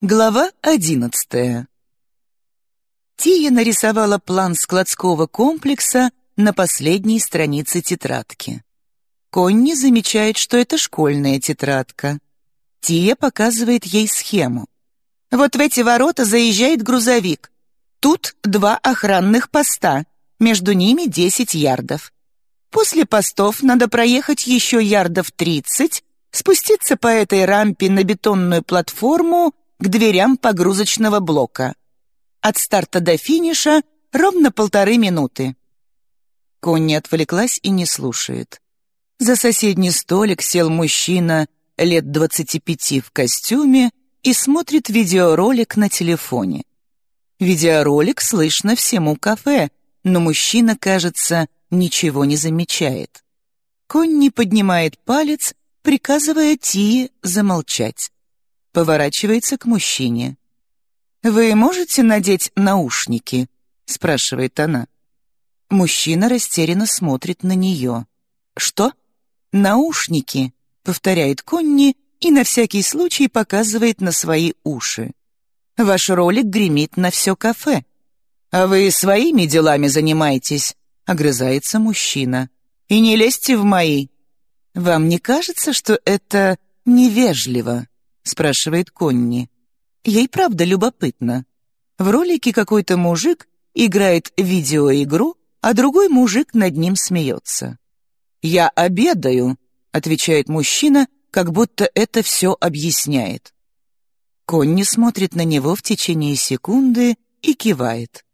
Глава одиннадцатая. Тия нарисовала план складского комплекса на последней странице тетрадки. Конни замечает, что это школьная тетрадка. Тия показывает ей схему. Вот в эти ворота заезжает грузовик. Тут два охранных поста, между ними 10 ярдов. После постов надо проехать еще ярдов 30, спуститься по этой рампе на бетонную платформу к дверям погрузочного блока. От старта до финиша ровно полторы минуты. Конни отвлеклась и не слушает. За соседний столик сел мужчина лет двадцати пяти в костюме и смотрит видеоролик на телефоне. Видеоролик слышно всему кафе, но мужчина, кажется, ничего не замечает. Конни поднимает палец, приказывая Тии замолчать поворачивается к мужчине. «Вы можете надеть наушники?» — спрашивает она. Мужчина растерянно смотрит на нее. «Что?» «Наушники», — повторяет Конни и на всякий случай показывает на свои уши. «Ваш ролик гремит на все кафе». «А вы своими делами занимаетесь», — огрызается мужчина. «И не лезьте в мои». «Вам не кажется, что это невежливо?» Спрашивает Конни. Ей правда любопытно. В ролике какой-то мужик играет видеоигру, а другой мужик над ним смеется. «Я обедаю», — отвечает мужчина, как будто это все объясняет. Конни смотрит на него в течение секунды и кивает.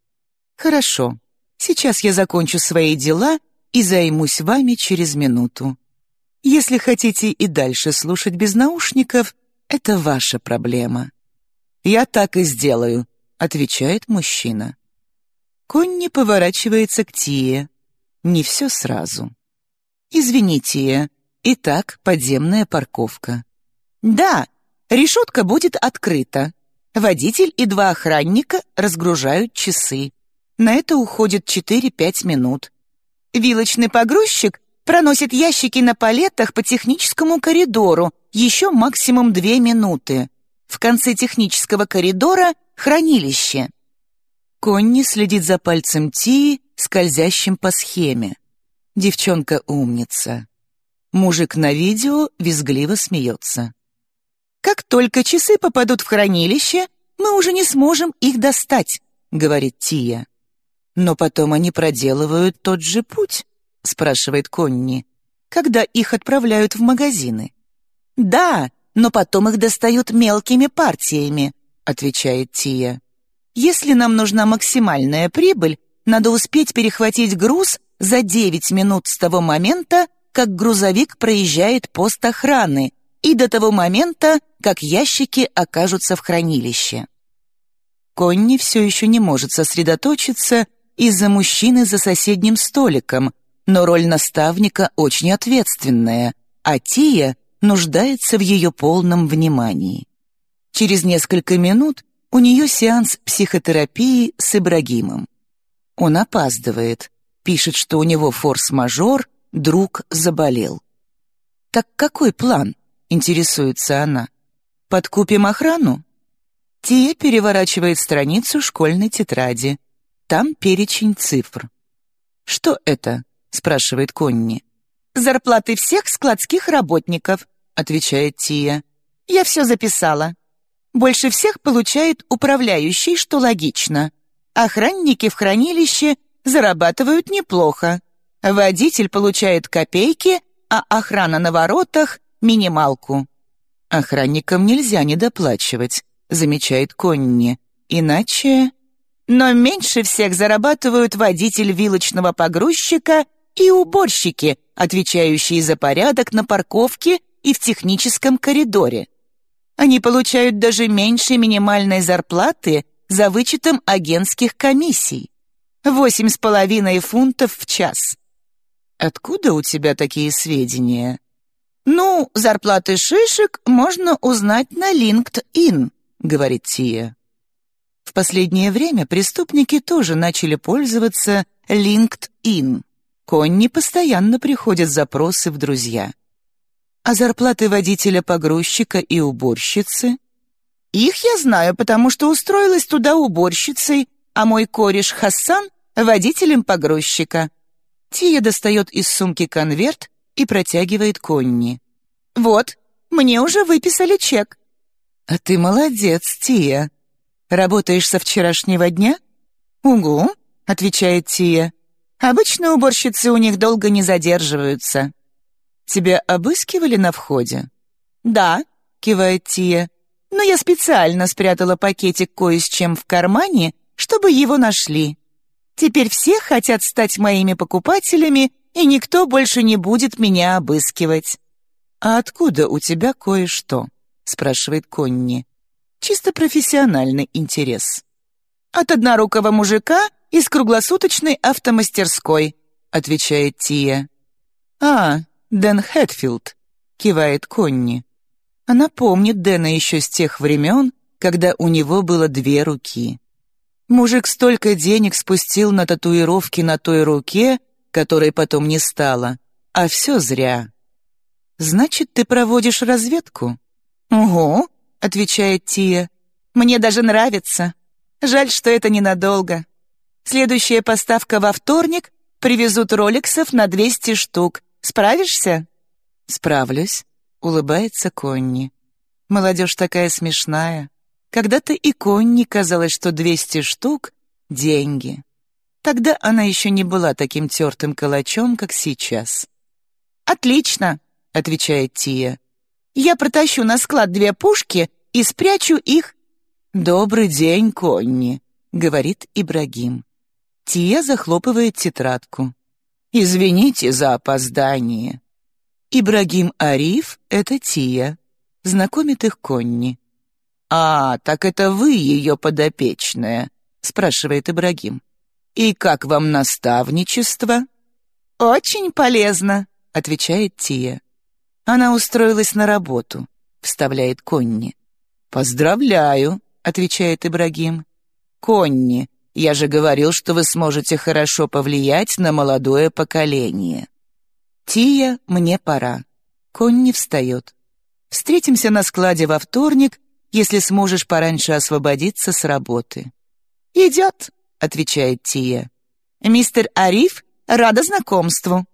«Хорошо, сейчас я закончу свои дела и займусь вами через минуту. Если хотите и дальше слушать без наушников, это ваша проблема». «Я так и сделаю», — отвечает мужчина. Конни поворачивается к Тие. Не все сразу. «Извини, Тия. Итак, подземная парковка». «Да, решетка будет открыта. Водитель и два охранника разгружают часы. На это уходит 4-5 минут. Вилочный погрузчик проносит ящики на палетах по техническому коридору, еще максимум две минуты. В конце технического коридора — хранилище. Конни следит за пальцем Тии, скользящим по схеме. Девчонка умница. Мужик на видео визгливо смеется. «Как только часы попадут в хранилище, мы уже не сможем их достать», — говорит Тия. «Но потом они проделывают тот же путь», — спрашивает Конни, «когда их отправляют в магазины». «Да, но потом их достают мелкими партиями», — отвечает Тия. «Если нам нужна максимальная прибыль, надо успеть перехватить груз за 9 минут с того момента, как грузовик проезжает пост охраны, и до того момента, как ящики окажутся в хранилище». Конни все еще не может сосредоточиться из-за мужчины за соседним столиком, но роль наставника очень ответственная, а Тия нуждается в ее полном внимании. Через несколько минут у нее сеанс психотерапии с Ибрагимом. Он опаздывает, пишет, что у него форс-мажор, друг заболел. «Так какой план?» — интересуется она. «Подкупим охрану?» Тия переворачивает страницу школьной тетради. Там перечень цифр. «Что это?» — спрашивает Конни. «Зарплаты всех складских работников», — отвечает Тия. «Я все записала. Больше всех получает управляющий, что логично. Охранники в хранилище зарабатывают неплохо. Водитель получает копейки, а охрана на воротах — минималку». «Охранникам нельзя недоплачивать», — замечает Конни. «Иначе...» «Но меньше всех зарабатывают водитель вилочного погрузчика и уборщики, отвечающие за порядок на парковке и в техническом коридоре. Они получают даже меньше минимальной зарплаты за вычетом агентских комиссий. Восемь с половиной фунтов в час. Откуда у тебя такие сведения? Ну, зарплаты шишек можно узнать на LinkedIn, говорит Тия. В последнее время преступники тоже начали пользоваться LinkedIn. Конни постоянно приходят запросы в друзья. А зарплаты водителя-погрузчика и уборщицы? Их я знаю, потому что устроилась туда уборщицей, а мой кореш Хасан — водителем погрузчика». Тия достает из сумки конверт и протягивает Конни. «Вот, мне уже выписали чек». «А ты молодец, Тия. Работаешь со вчерашнего дня?» «Угу», — отвечает Тия. «Обычно уборщицы у них долго не задерживаются». «Тебя обыскивали на входе?» «Да», — кивает Тия. «Но я специально спрятала пакетик кое с чем в кармане, чтобы его нашли. Теперь все хотят стать моими покупателями, и никто больше не будет меня обыскивать». «А откуда у тебя кое-что?» — спрашивает Конни. «Чисто профессиональный интерес». «От однорукого мужика из круглосуточной автомастерской», — отвечает Тия. «А, Дэн Хэтфилд», — кивает Конни. Она помнит Дэна еще с тех времен, когда у него было две руки. Мужик столько денег спустил на татуировки на той руке, которой потом не стало, а все зря. «Значит, ты проводишь разведку?» «Угу», — отвечает Тия. «Мне даже нравится. Жаль, что это ненадолго. Следующая поставка во вторник привезут роликсов на 200 штук. Справишься?» «Справлюсь», — улыбается Конни. «Молодежь такая смешная. Когда-то и Конни казалось, что 200 штук — деньги. Тогда она еще не была таким тертым калачом, как сейчас». «Отлично», — отвечает Тия. «Я протащу на склад две пушки и спрячу их «Добрый день, Конни», — говорит Ибрагим. Тия захлопывает тетрадку. «Извините за опоздание». Ибрагим Ариф — это Тия. Знакомит их Конни. «А, так это вы ее подопечная?» — спрашивает Ибрагим. «И как вам наставничество?» «Очень полезно», — отвечает Тия. «Она устроилась на работу», — вставляет Конни. «Поздравляю», отвечает Ибрагим. «Конни, я же говорил, что вы сможете хорошо повлиять на молодое поколение». «Тия, мне пора». Конни встает. «Встретимся на складе во вторник, если сможешь пораньше освободиться с работы». «Идет», — отвечает Тия. «Мистер Ариф, рада знакомству».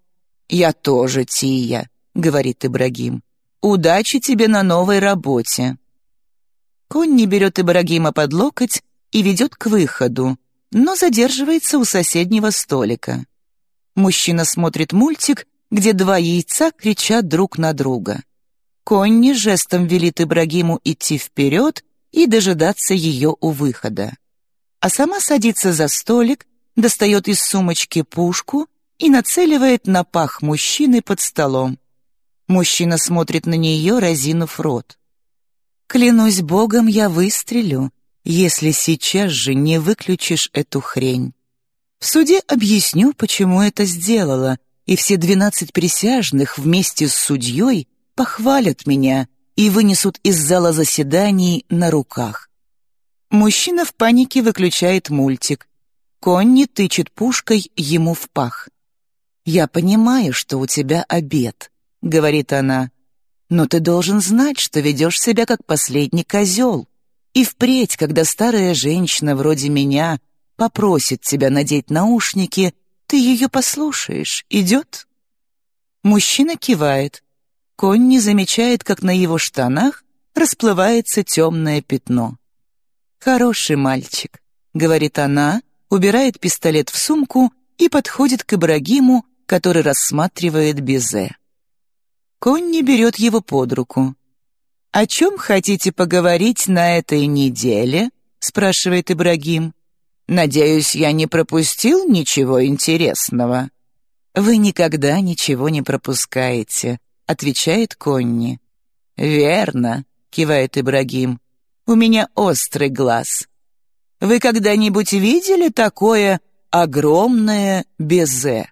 «Я тоже, Тия», — говорит Ибрагим. «Удачи тебе на новой работе». Конни берет Ибрагима под локоть и ведет к выходу, но задерживается у соседнего столика. Мужчина смотрит мультик, где два яйца кричат друг на друга. Конни жестом велит Ибрагиму идти вперед и дожидаться ее у выхода. А сама садится за столик, достает из сумочки пушку и нацеливает на пах мужчины под столом. Мужчина смотрит на нее, разинув рот. Клянусь богом, я выстрелю, если сейчас же не выключишь эту хрень. В суде объясню, почему это сделала, и все двенадцать присяжных вместе с судьей похвалят меня и вынесут из зала заседаний на руках. Мужчина в панике выключает мультик. Конни тычет пушкой ему в пах. «Я понимаю, что у тебя обед», — говорит она, но ты должен знать, что ведешь себя как последний козел. И впредь, когда старая женщина вроде меня попросит тебя надеть наушники, ты ее послушаешь. Идет?» Мужчина кивает. Конь не замечает, как на его штанах расплывается темное пятно. «Хороший мальчик», — говорит она, убирает пистолет в сумку и подходит к Ибрагиму, который рассматривает безе. Конни берет его под руку. «О чем хотите поговорить на этой неделе?» — спрашивает Ибрагим. «Надеюсь, я не пропустил ничего интересного». «Вы никогда ничего не пропускаете», — отвечает Конни. «Верно», — кивает Ибрагим. «У меня острый глаз. Вы когда-нибудь видели такое огромное безе?»